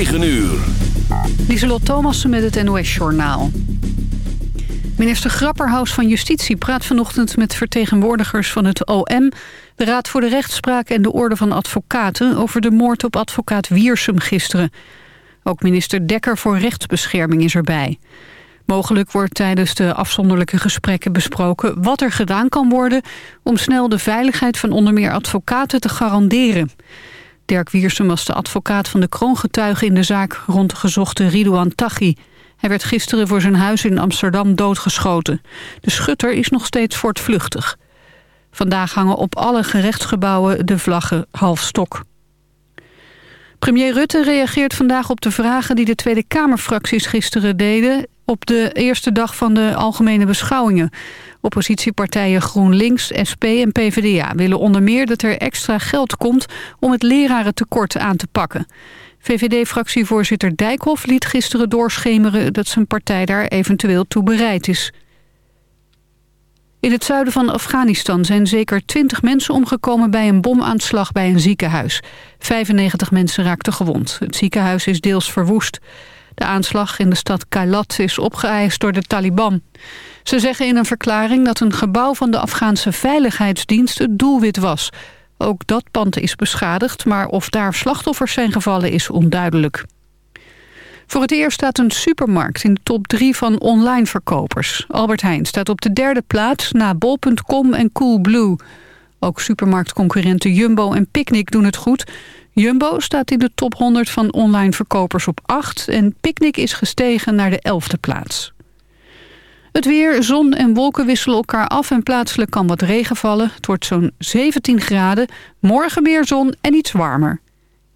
9 uur. Lieselot Thomassen met het NOS-journaal. Minister Grapperhaus van Justitie praat vanochtend met vertegenwoordigers van het OM... de Raad voor de Rechtspraak en de Orde van Advocaten... over de moord op advocaat Wiersum gisteren. Ook minister Dekker voor Rechtsbescherming is erbij. Mogelijk wordt tijdens de afzonderlijke gesprekken besproken... wat er gedaan kan worden om snel de veiligheid van onder meer advocaten te garanderen... Dirk Wiersum was de advocaat van de kroongetuige in de zaak rond de gezochte Ridouan Taghi. Hij werd gisteren voor zijn huis in Amsterdam doodgeschoten. De schutter is nog steeds voortvluchtig. Vandaag hangen op alle gerechtsgebouwen de vlaggen half stok. Premier Rutte reageert vandaag op de vragen die de Tweede Kamerfracties gisteren deden op de eerste dag van de algemene beschouwingen. Oppositiepartijen GroenLinks, SP en PvdA willen onder meer dat er extra geld komt om het lerarentekort aan te pakken. VVD-fractievoorzitter Dijkhoff liet gisteren doorschemeren dat zijn partij daar eventueel toe bereid is. In het zuiden van Afghanistan zijn zeker 20 mensen omgekomen bij een bomaanslag bij een ziekenhuis. 95 mensen raakten gewond. Het ziekenhuis is deels verwoest. De aanslag in de stad Kailat is opgeëist door de Taliban. Ze zeggen in een verklaring dat een gebouw van de Afghaanse Veiligheidsdienst het doelwit was. Ook dat pand is beschadigd, maar of daar slachtoffers zijn gevallen is onduidelijk. Voor het eerst staat een supermarkt in de top 3 van online verkopers. Albert Heijn staat op de derde plaats na bol.com en Coolblue. Ook supermarktconcurrenten Jumbo en Picnic doen het goed. Jumbo staat in de top 100 van online verkopers op 8... en Picnic is gestegen naar de 11e plaats. Het weer, zon en wolken wisselen elkaar af en plaatselijk kan wat regen vallen. Het wordt zo'n 17 graden. Morgen meer zon en iets warmer.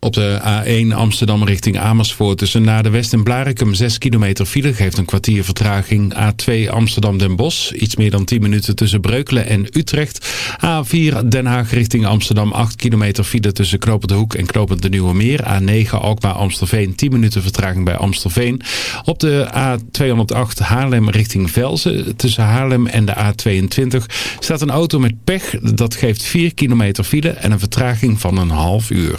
Op de A1 Amsterdam richting Amersfoort tussen naar de West en Blarikum 6 kilometer file geeft een kwartier vertraging. A2 Amsterdam Den Bosch iets meer dan 10 minuten tussen Breukelen en Utrecht. A4 Den Haag richting Amsterdam 8 kilometer file tussen Knopend Hoek en Knopend de Nieuwe Meer. A9 Alkmaar Amstelveen 10 minuten vertraging bij Amstelveen. Op de A208 Haarlem richting Velzen tussen Haarlem en de A22 staat een auto met pech. Dat geeft 4 kilometer file en een vertraging van een half uur.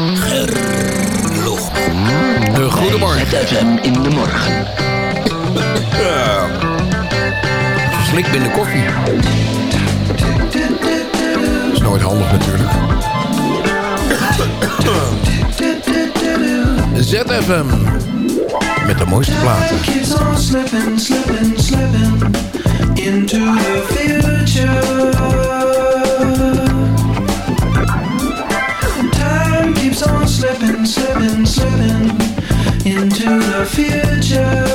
Gerlocht. Goedemorgen. ZFM in de morgen. Ja. Slik binnen koffie. Dat is nooit handig natuurlijk. ZFM. Met de mooiste platen. Slipping, slipping, slipping into the future. Keeps on slipping, slipping, slipping into the future.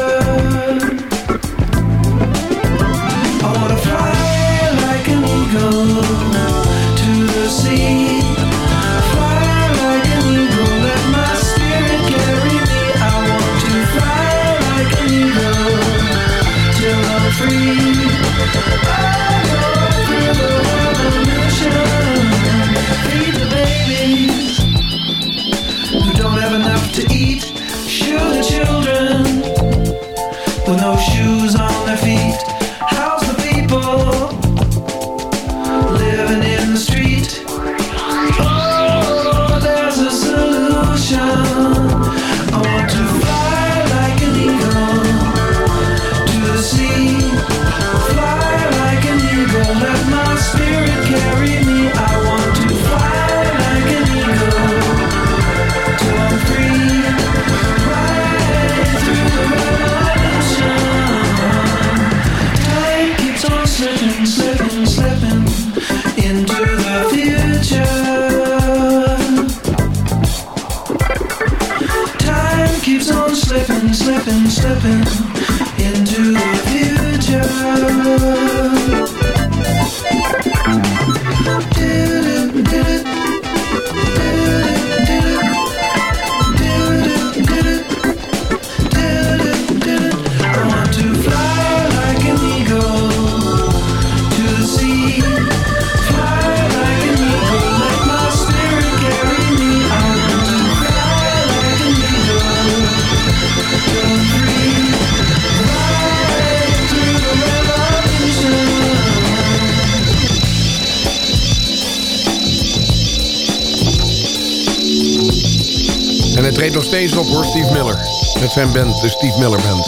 zijn band, de Steve Miller Band.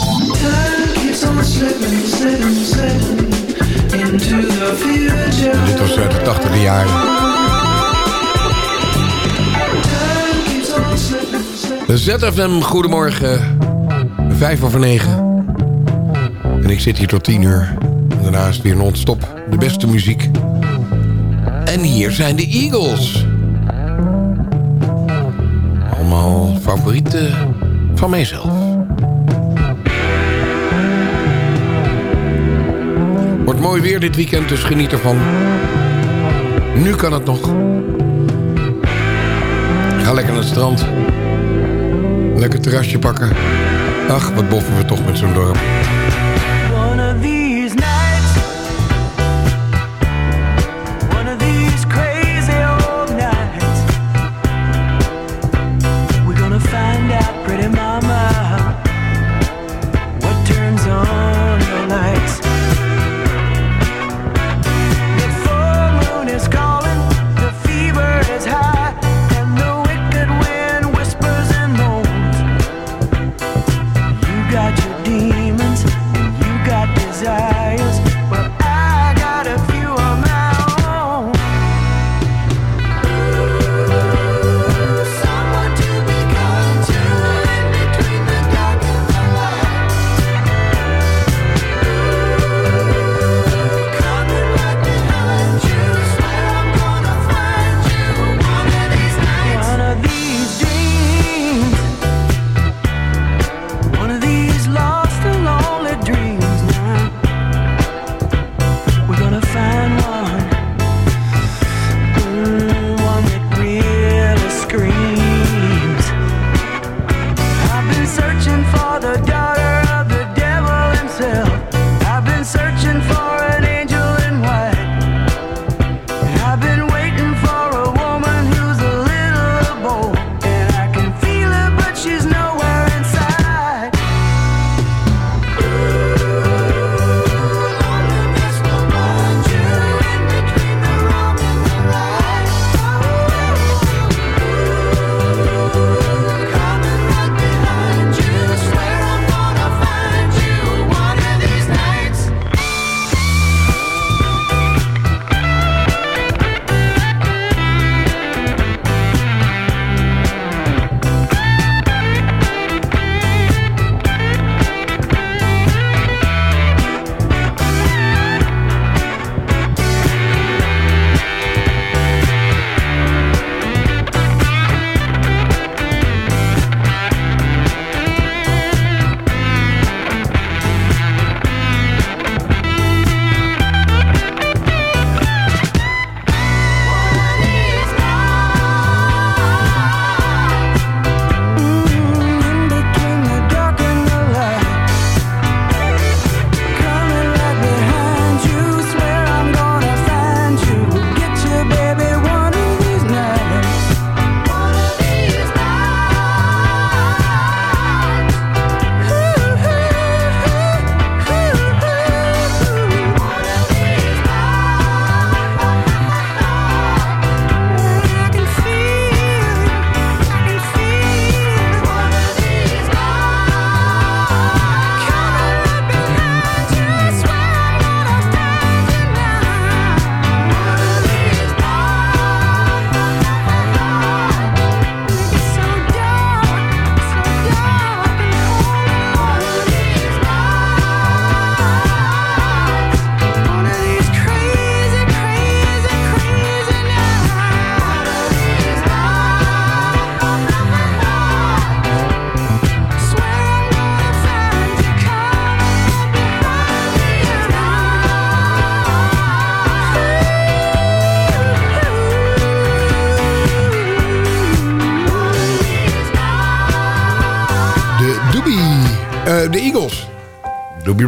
Dit was uit de 80 jaren. ZFM, goedemorgen. Vijf over negen. En ik zit hier tot tien uur. En daarna is weer non-stop. De beste muziek. En hier zijn de Eagles. Allemaal favorieten van mijzelf. mooi weer dit weekend, dus geniet ervan. Nu kan het nog. Ga lekker naar het strand. Lekker terrasje pakken. Ach, wat boffen we toch met zo'n dorp.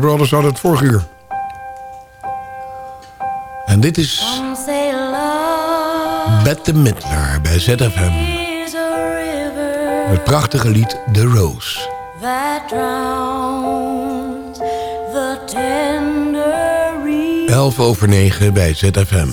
Brothers hadden het vorige uur. En dit is... Bette Midler bij ZFM. Het prachtige lied The Rose. Elf over negen bij ZFM.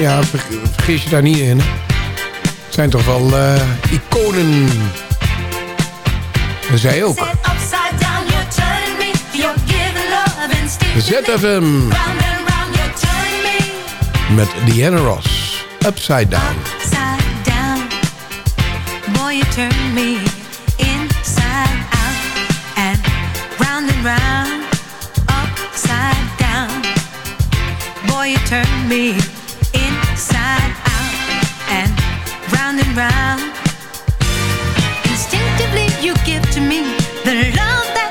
Ja, vergis je daar niet in. Het zijn toch wel uh, iconen. En zij ook. ZFM. Met Diana Ross. Upside Down. Upside down. Boy, you turn me inside out. And round and round. Upside down. Boy, you turn me and round. Instinctively, you give to me the love that.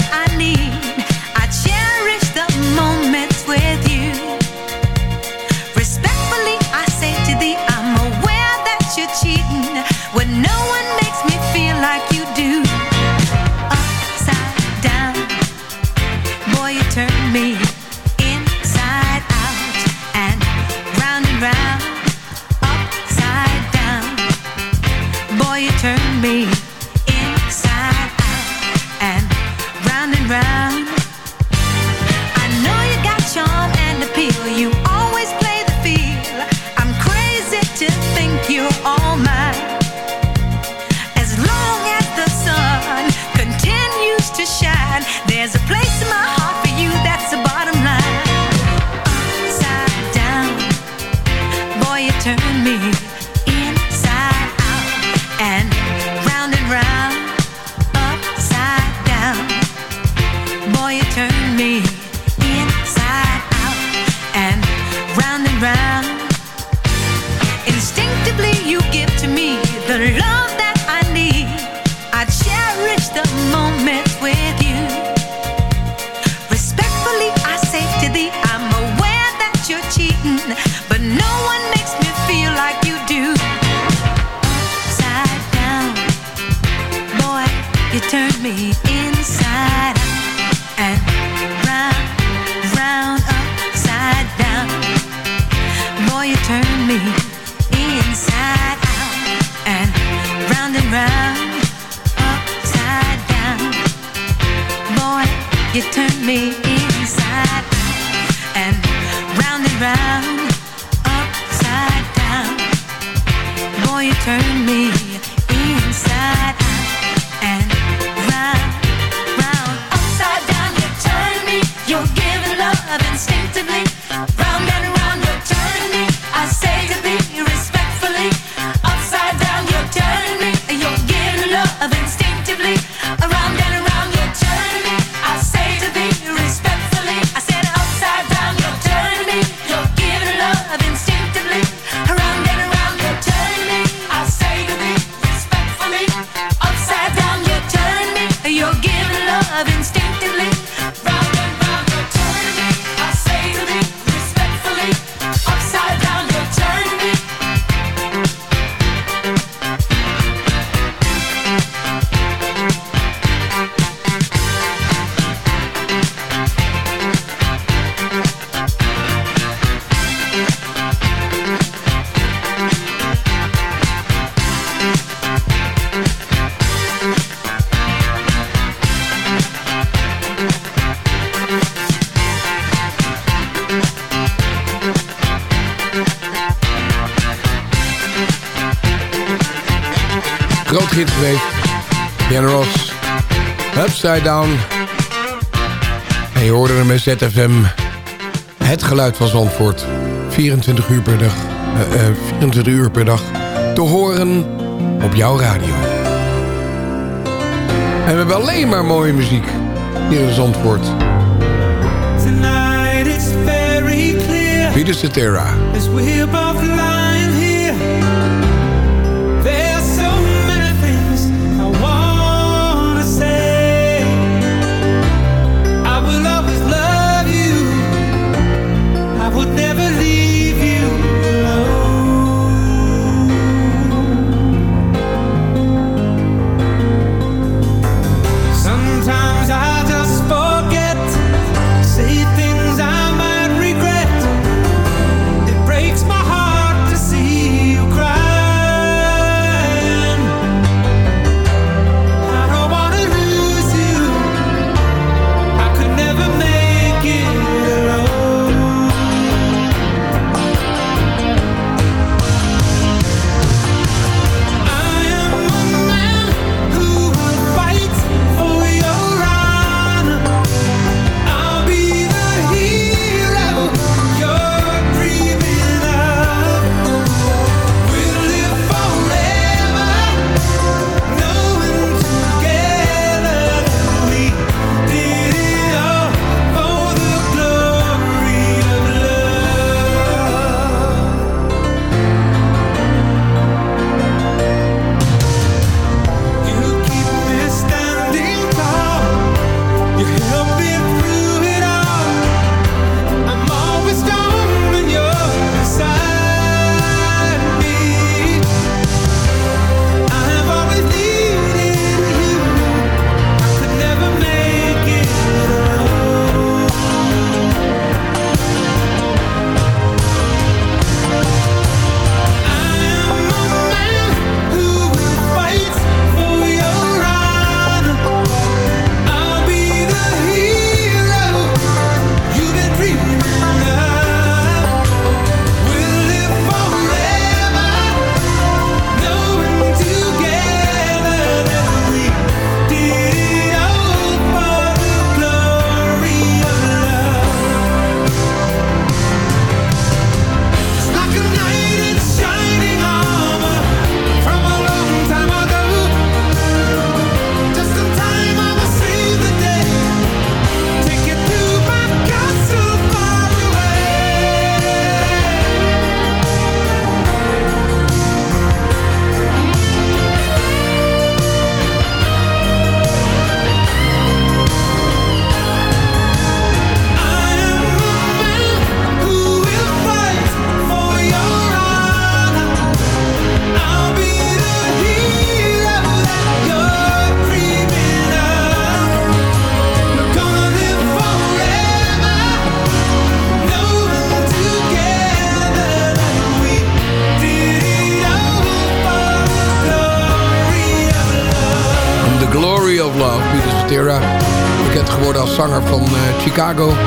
You turn me inside out and round and round, upside down. Boy, you turn me inside out and round, round, upside down. You turn me. You're giving love instinctively. Upside Down. En je hoorde hem bij ZFM. Het geluid van Zandvoort. 24 uur per dag. eh, eh, 24 uur per dag. Te horen op jouw radio. En we hebben alleen maar mooie muziek. Hier in Zandvoort. Tonight it's very clear Wie is as we're both lying Chicago.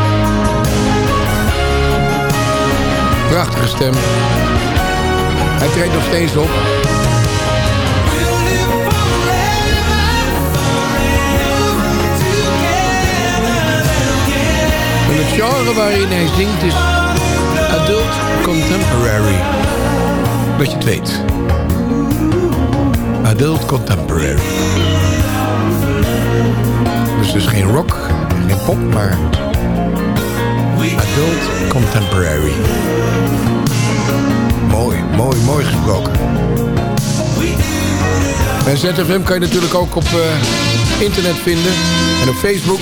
Mooi, mooi, mooi gesproken. En ZFM kan je natuurlijk ook op eh, internet vinden en op Facebook.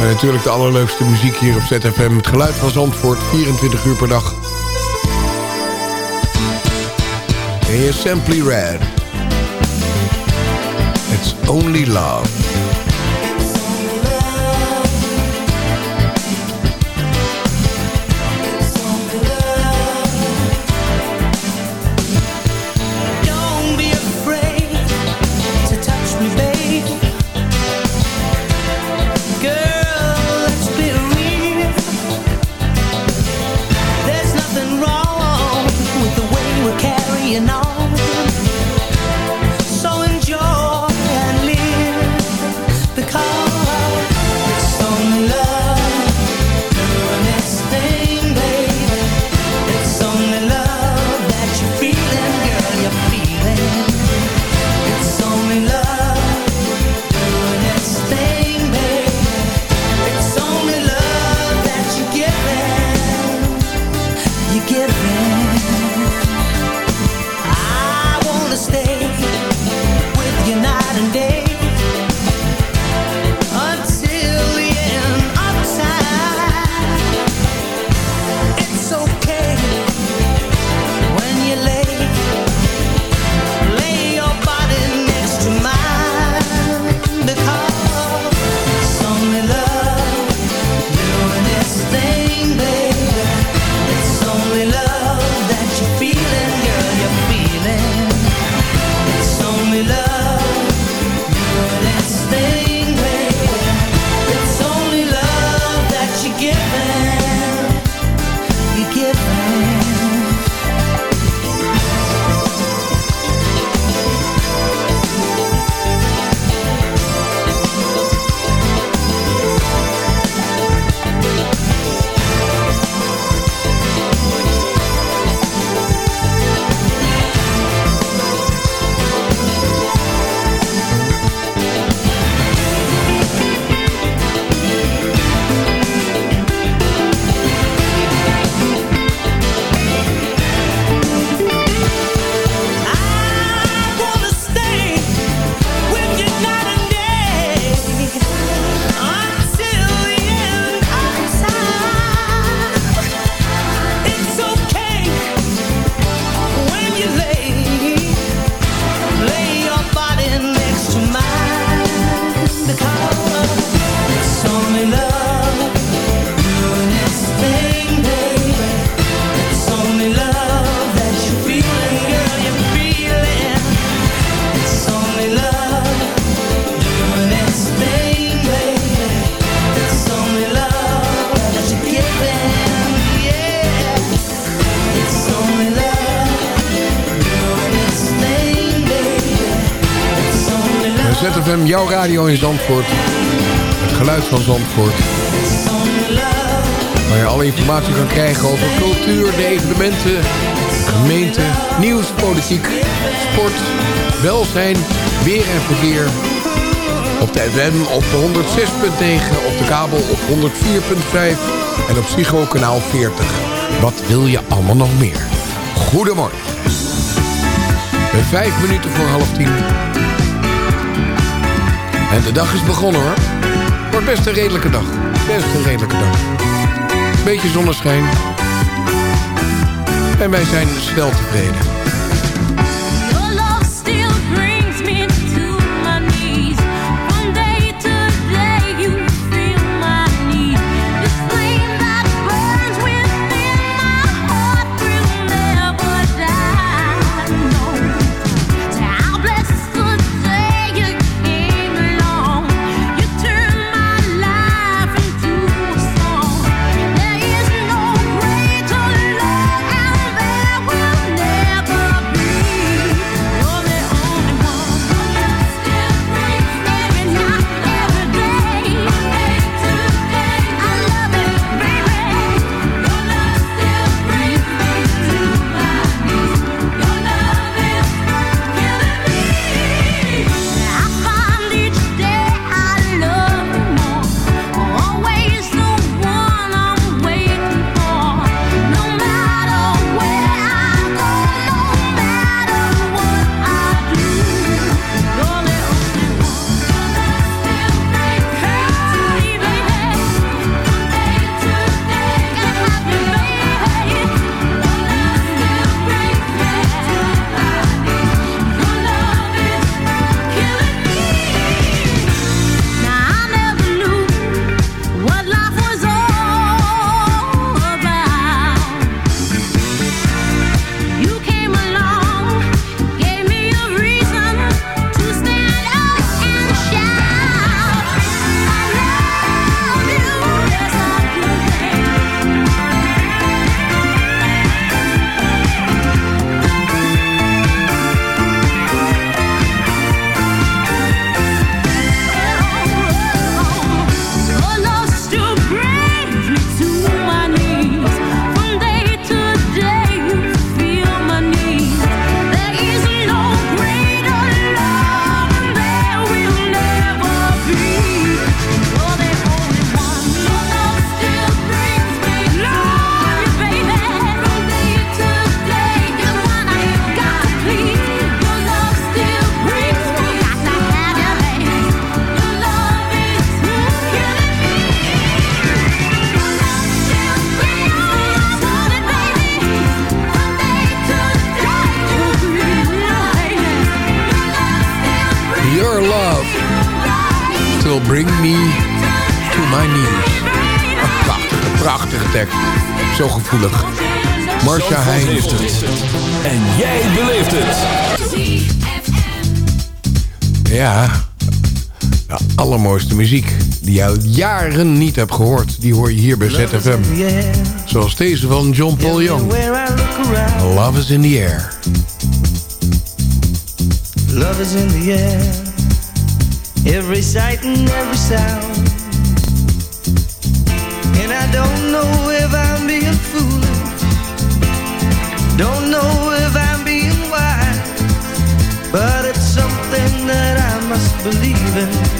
En natuurlijk de allerleukste muziek hier op ZFM. Het geluid van Zandvoort, 24 uur per dag. En hier Simply Red. It's Only Love. radio in Zandvoort. Het geluid van Zandvoort. Waar je alle informatie kan krijgen over cultuur, de evenementen, gemeente, nieuws, politiek, sport, welzijn, weer en verkeer. Op de FM op de 106.9, op de kabel op 104.5 en op Psycho kanaal 40. Wat wil je allemaal nog meer? Goedemorgen. Vijf minuten voor half tien. En de dag is begonnen hoor. Wordt best een redelijke dag. Best een redelijke dag. Beetje zonneschijn. En wij zijn snel tevreden. Jaren niet hebt gehoord. Die hoor je hier bij ZFM. Zoals deze van John Paul Young. Love is in the air. Love is in the air. Every sight and every sound. And I don't know if I'm being foolish. Don't know if I'm being wise. But it's something that I must believe in.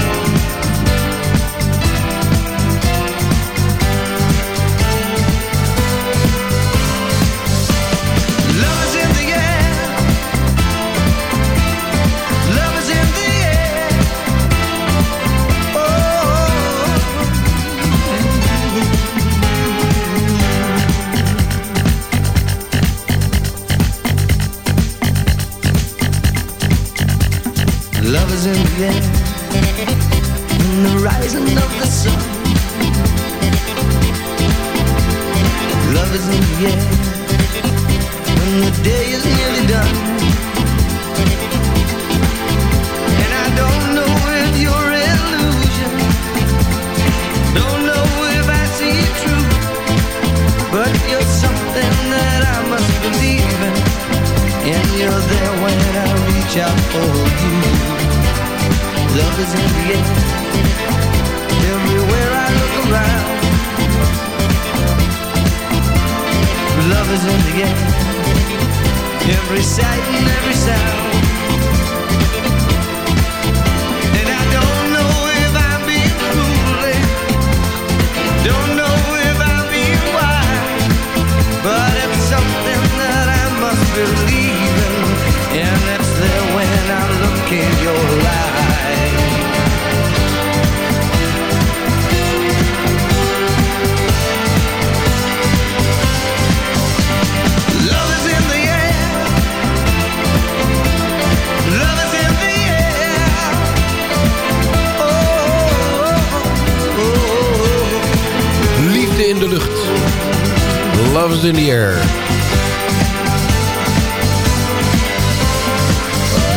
Love is in the air.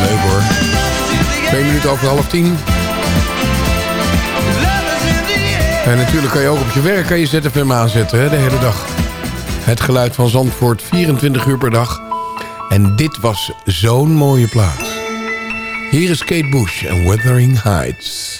Leuk hoor. Twee minuten over half tien. En natuurlijk kan je ook op je werk kan je ZFM aanzetten hè, de hele dag. Het geluid van Zandvoort 24 uur per dag. En dit was zo'n mooie plaats. Hier is Kate Bush en Wuthering Heights.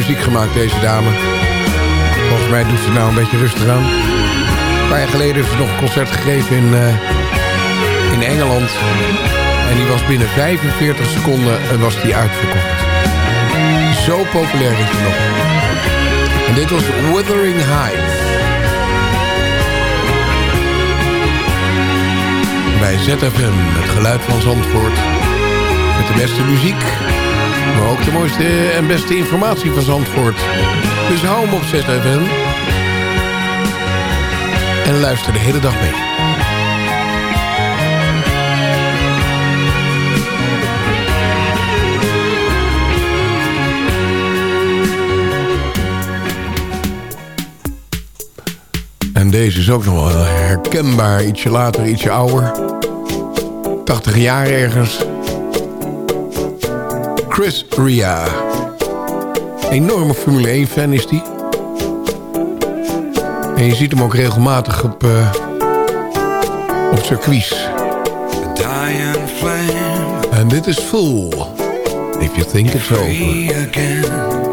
Muziek gemaakt, deze dame. Volgens mij doet ze nou een beetje rustig aan. Een paar jaar geleden heeft ze nog een concert gegeven in, eh, in Engeland. En die was binnen 45 seconden en was die uitverkocht. Zo populair is ze nog. En dit was Wuthering Heights. Bij ZFM, het geluid van Zandvoort. Met de beste muziek. Maar ook de mooiste en beste informatie van Zandvoort. Dus hou hem op ZFM. En luister de hele dag mee. En deze is ook nog wel herkenbaar. Ietsje later, ietsje ouder. 80 jaar ergens. Chris Ria. Enorme Formule 1 fan is die. En je ziet hem ook regelmatig op, uh, op circuits. En dit is Full. If you think it's over.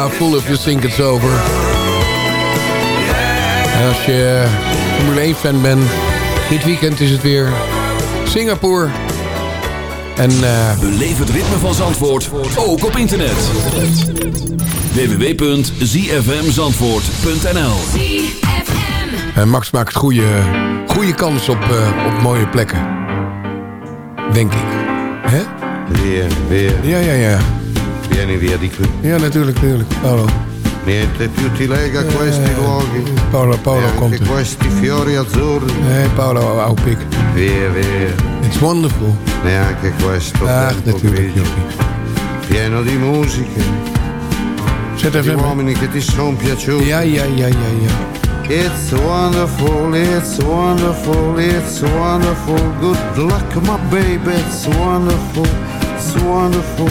Ria, Full If You Think It's Over. En als je Formule 1 fan bent, dit weekend is het weer Singapore. En eh, Beleef het ritme van Zandvoort, ook op internet. www.zfmzandvoort.nl en Max maakt goede, goede kans op, eh, op mooie plekken. Denk ik. Hè? Weer, weer. Ja, ja, ja. Vieni via di qui. Ja, natuurlijk, natuurlijk. Paolo. Niente più ti lega a questi luoghi. Paolo, Paolo e komt questi fiori azzurri. Nee, Paolo, oude pik. Via, via. It's wonderful. Neanche questo Ach, tempo natuurlijk. Pieno di musiche. Zet Di even... uomini che ti sono piaciuti. Ja, ja, ja, ja, ja. It's wonderful, it's wonderful, it's wonderful. Good luck, my baby. It's wonderful, it's wonderful,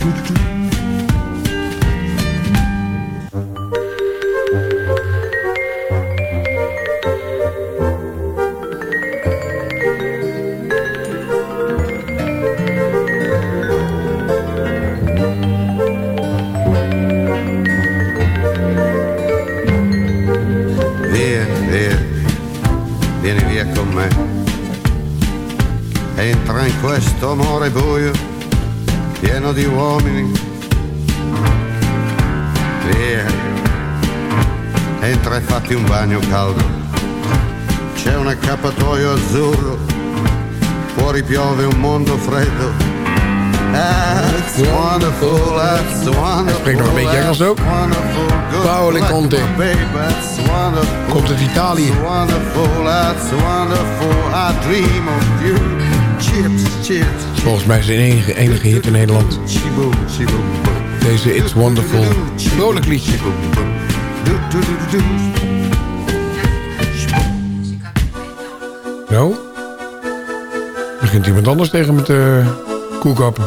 Do do do do pieno di uomini. Via, entra e fatti un bagno caldo. C'è un accappatoio azzurro, fuori piove un mondo freddo. That's wonderful, that's wonderful. spreekt nog een beetje Engels ook. Paolo Conte. Komt uit Italië. That's wonderful, that's wonderful. I dream of you. Chips, chips. Volgens mij zijn enige, enige hit in Nederland. Deze It's Wonderful. Vrolijk liedje. Zo. Begint iemand anders tegen met de koekappen.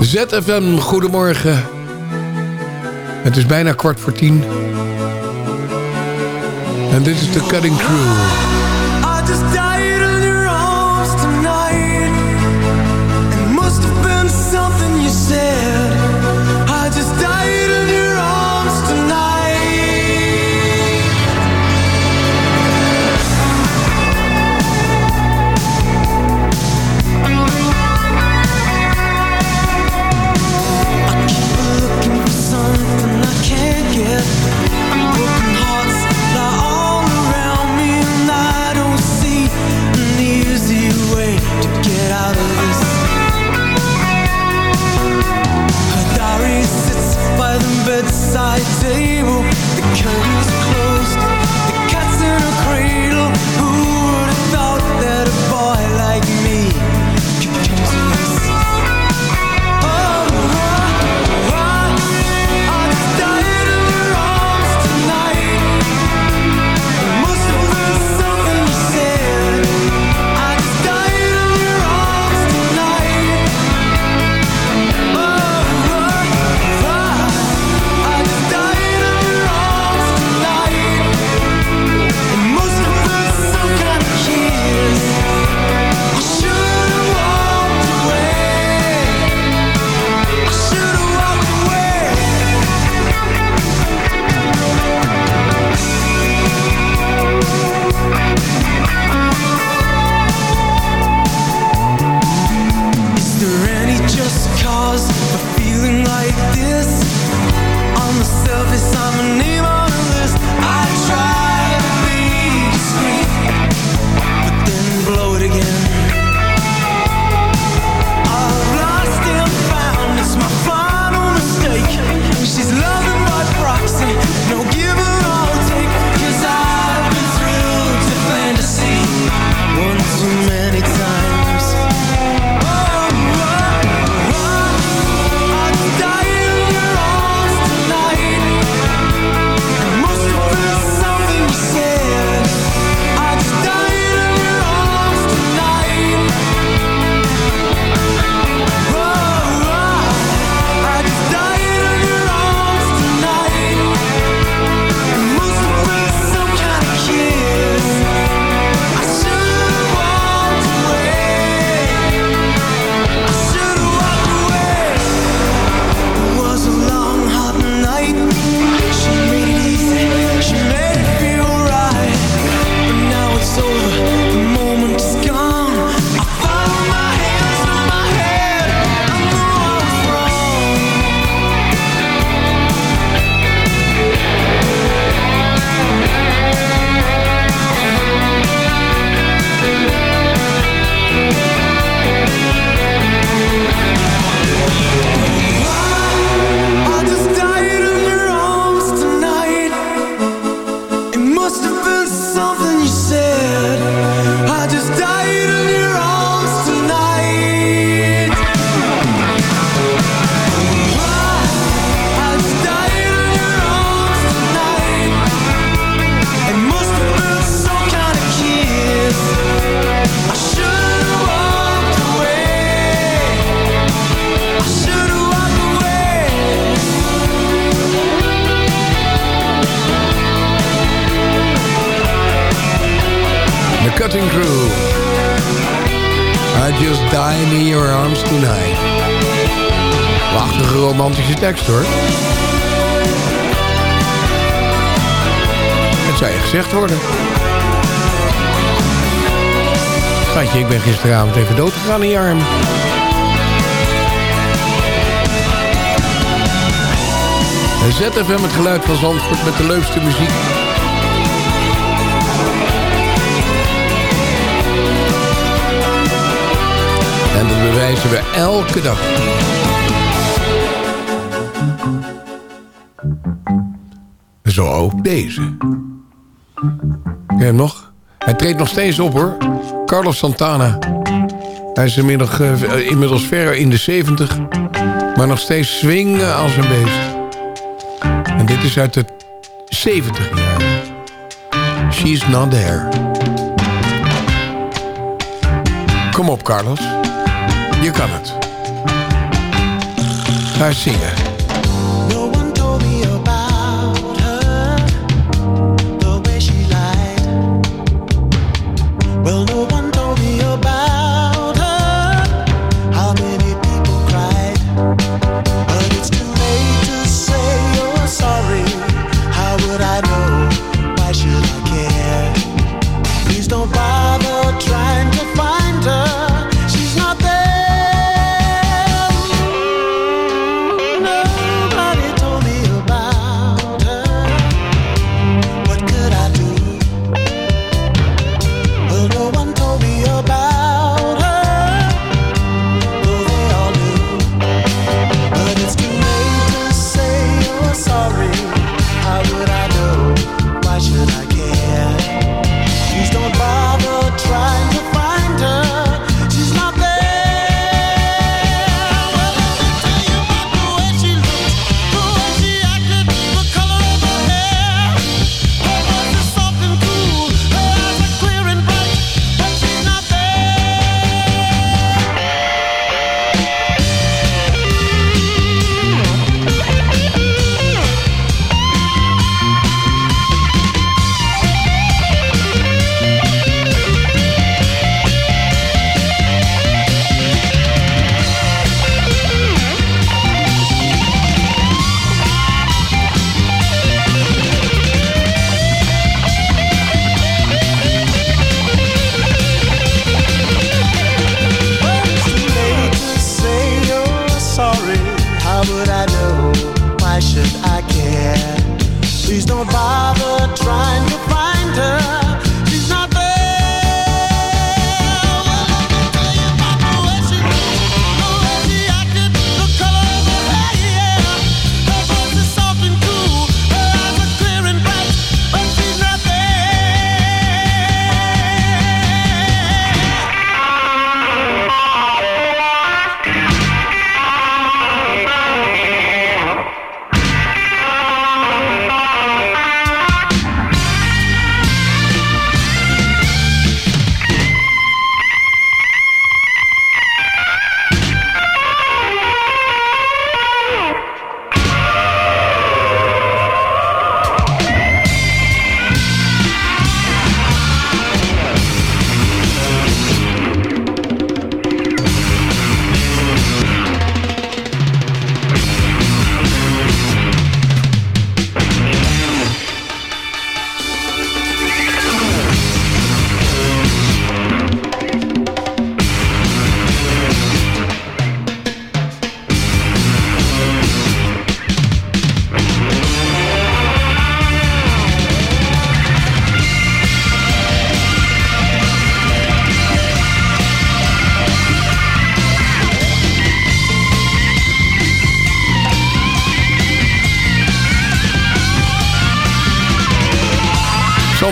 ZFM, goedemorgen. Het is bijna kwart voor tien. En dit is de Cutting Crew. Is gisteravond even dood gegaan in je arm. ZFM het geluid van Zandvoort met de leukste muziek. En dat bewijzen we elke dag. Zo ook deze. Ken je hem nog? Hij treedt nog steeds op hoor. Carlos Santana. Hij is inmiddels, eh, eh, inmiddels ver in de 70, maar nog steeds swingen als een beest. En dit is uit de 70 jaar. She's not there. Kom op, Carlos. Je kan het. Ga zingen. Well, no.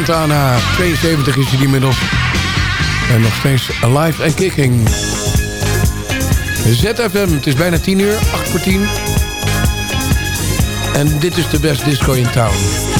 Santana. 72 is hij inmiddels. En nog steeds alive en kicking. ZFM, het is bijna 10 uur, 8 voor 10. En dit is de best disco in town.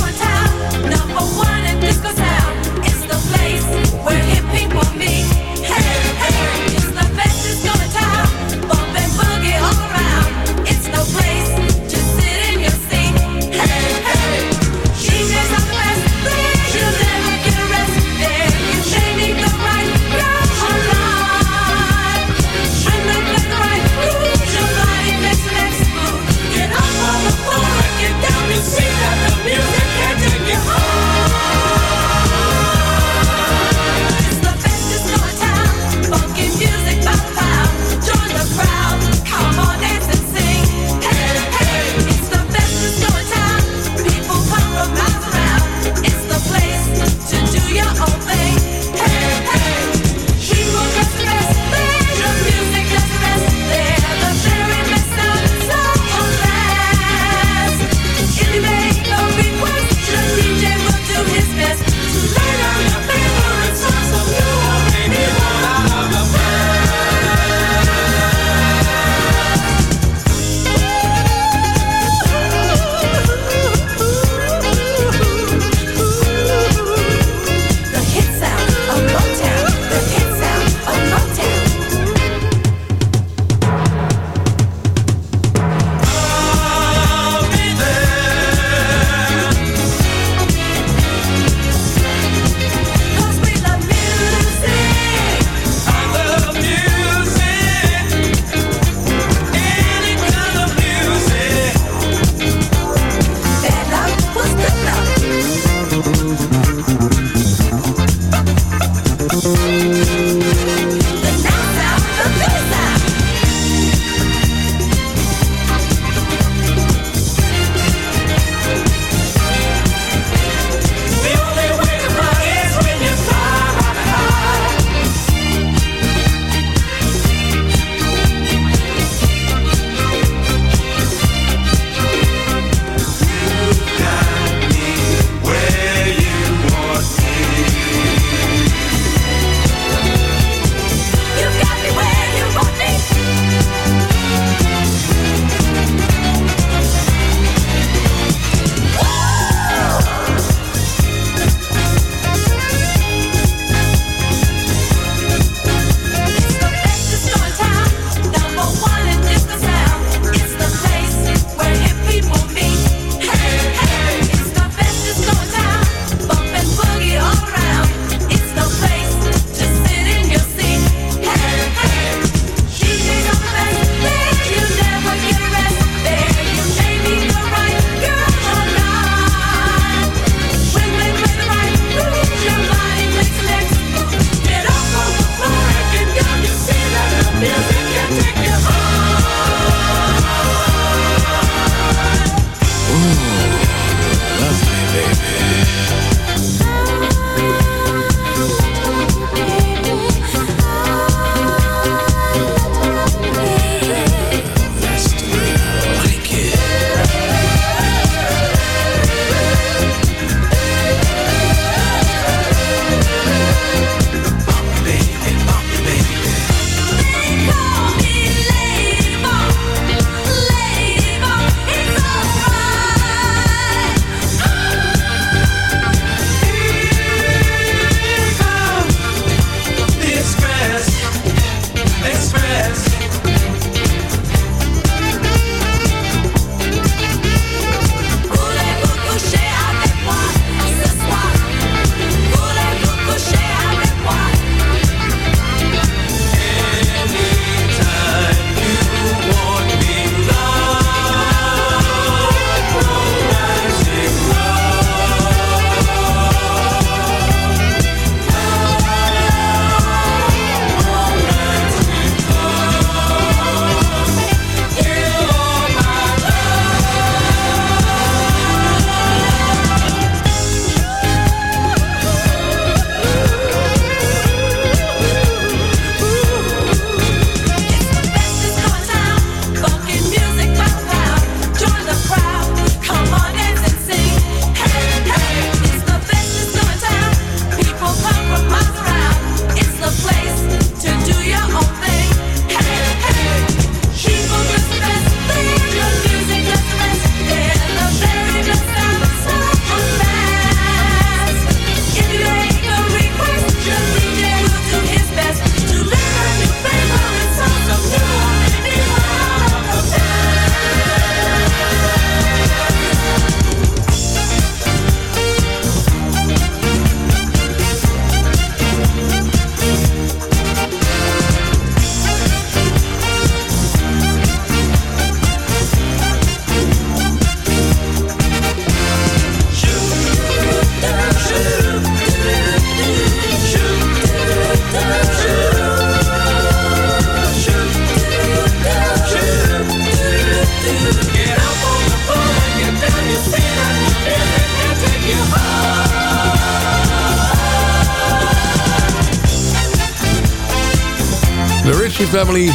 Dempsey Family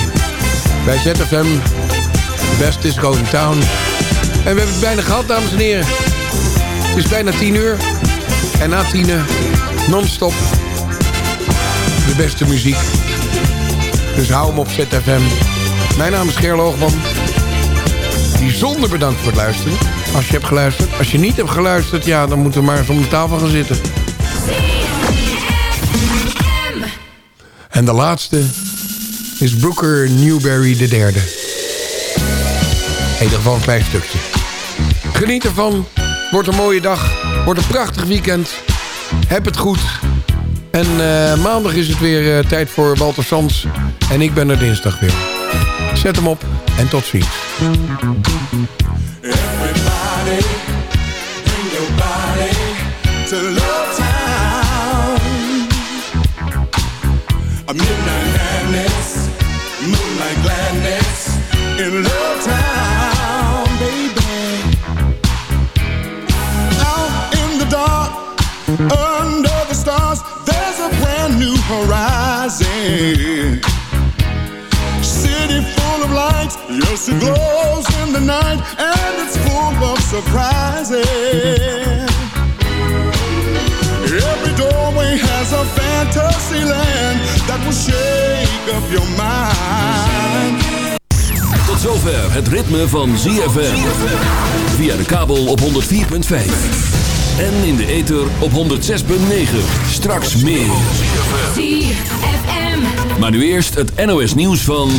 bij ZFM. Best disco in town. En we hebben het bijna gehad, dames en heren. Het is bijna tien uur. En na tienen, non-stop, de beste muziek. Dus hou hem op ZFM. Mijn naam is Gerlo Hoogman. Bijzonder bedankt voor het luisteren. Als je hebt geluisterd. Als je niet hebt geluisterd, ja, dan moeten we maar eens om de tafel gaan zitten. En de laatste is Brooker Newberry de derde. In ieder geval een klein stukje. Geniet ervan. Wordt een mooie dag. Wordt een prachtig weekend. Heb het goed. En eh, maandag is het weer eh, tijd voor Walter Sans. En ik ben er dinsdag weer. Zet hem op en tot ziens. It glows in the night, and it's full of surprises. Every doorway has a fantasy land that will shake up your mind. Tot zover het ritme van ZFM. Via de kabel op 104.5. En in de ether op 106.9. Straks meer. Maar nu eerst het NOS nieuws van...